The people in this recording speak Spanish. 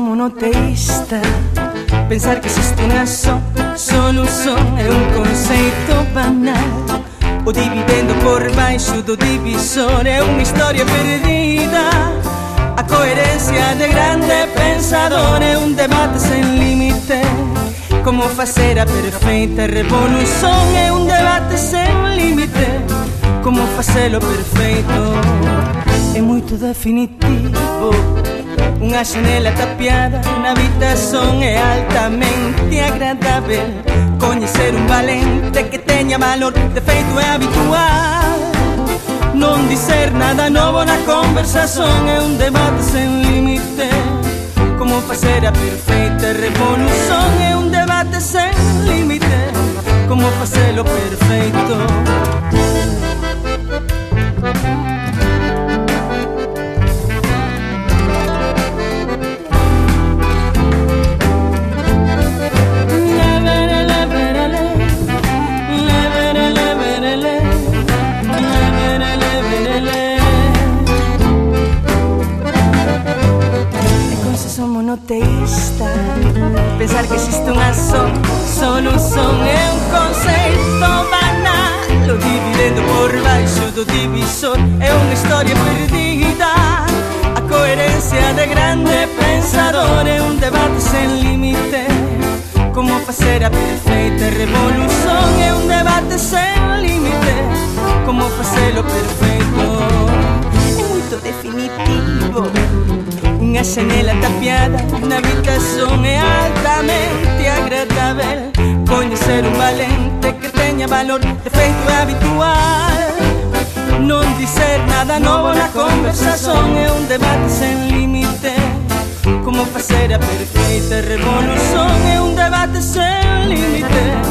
monoteísta Pensar que existe unha só solución é un conceito banal. O dividendo por baixo do divisor é unha historia perdida. A coherencia de grande pensador é un debate sen límite. Como facer a perfeita revolución é un debate sen límite. Como facelo perfeito é moito definitivo Una janela tapeada na habitación é altamente agradável Conhecer un valente que tenha valor, de defeito é habitual. Non dizer nada novo na conversación é un debate sem limite Como facer a perfeita revolução é un debate sem limite Pensar que existe unha só solución é un conceito banal. O dividendo por baixo do divisor é unha historia perdida A coherencia de grande pensador é un debate sen límite. Como facer a perfeita revolución é un debate sen límite. Como facelo perfeito É moito definitivo Unha xanela tapiada é altamente agradável Conhecer um valente que tenha valor, defeito é habitual. Não dizer nada novo na conversação é um debate sem limite Como fazer a perfeita este revolução é um debate sem limite